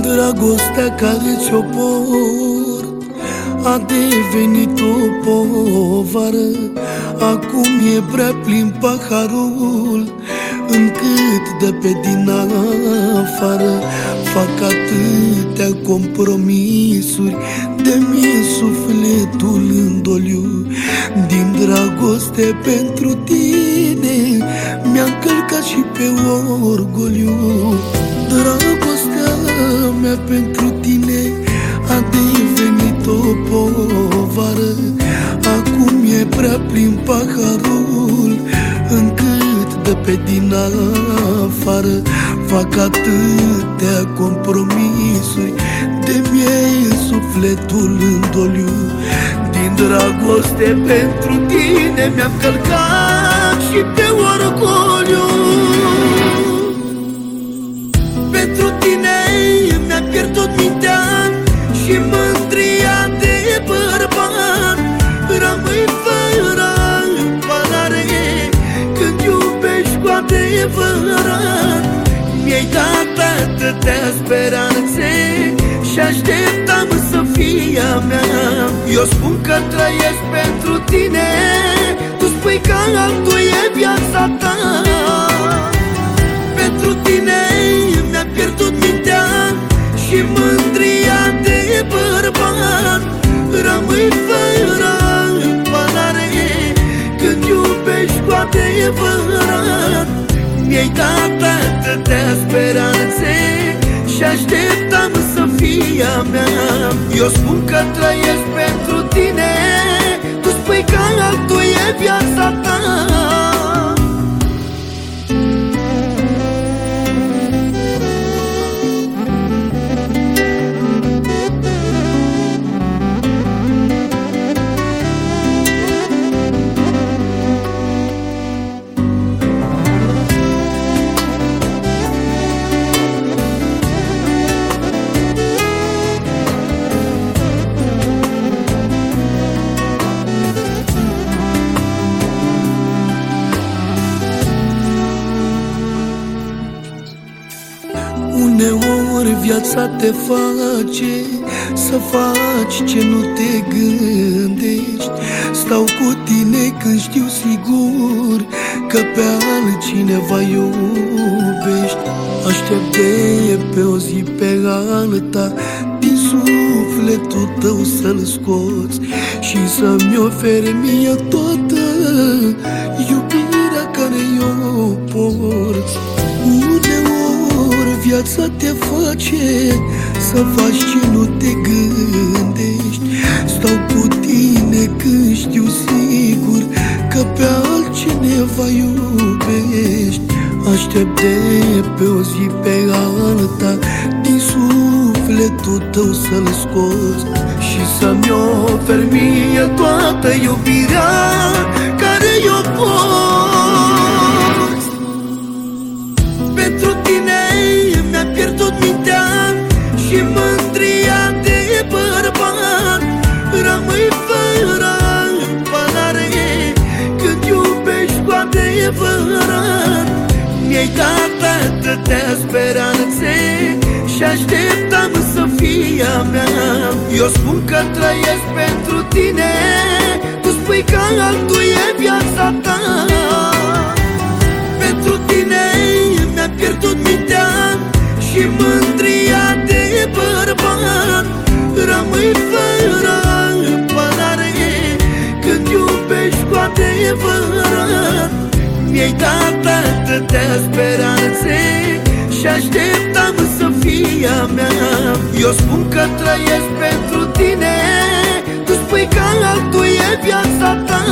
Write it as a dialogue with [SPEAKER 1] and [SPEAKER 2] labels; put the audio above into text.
[SPEAKER 1] Dragostea care ți-o port A devenit o povară. Acum e prea plin paharul Încât de pe din afară. Fac atâtea compromisuri De mi sufletul în doliu. Din dragoste pentru tine Mi-a călcat și pe orgoliu. Dragostea mea pentru tine A devenit o povară. Acum e prea plin paharul Încât de pe din afară. Fac atâtea compromisuri De mie sufletul în doliu. Din dragoste pentru tine Mi-am călcat și pe orgoliu adevărat. Mi-ai dat atâtea speranțe Și așteptam să fie a mea. Eu spun că trăiesc pentru tine Tu spui că altul e viața ta. Pentru tine Mi-ai dat atâtea speranțe Și așteptam să fie a mea. Eu spun că trăiesc pentru tine Tu spui că altul Uneori viața te face Să faci ce nu te gândești. Stau cu tine când știu sigur Că pe altcineva iubești. Aștept de pe o zi pe alta Din sufletul tău să-l scoți Și să-mi oferi mie toată Să faci ce nu te gândești. Stau cu tine când știu sigur Că pe altcineva iubești. Aștept de pe o zi pe alta Din sufletul tău să-l scoți Și să-mi oferi mie toată iubirea adevărat Mi-ai dat atâtea speranțe Și așteptam să fie a mea. Eu spun că trăiesc pentru tine Tu spui că altul e viața ta. Pentru tine mi-a pierdut mintea Și mândria de bărbat. Rămâi fără apărare Când iubești cu adevărat Mi-ai dat atâtea speranțe Și așteptam să fie a mea. Eu spun că trăiesc pentru tine Tu spui că altul e viața ta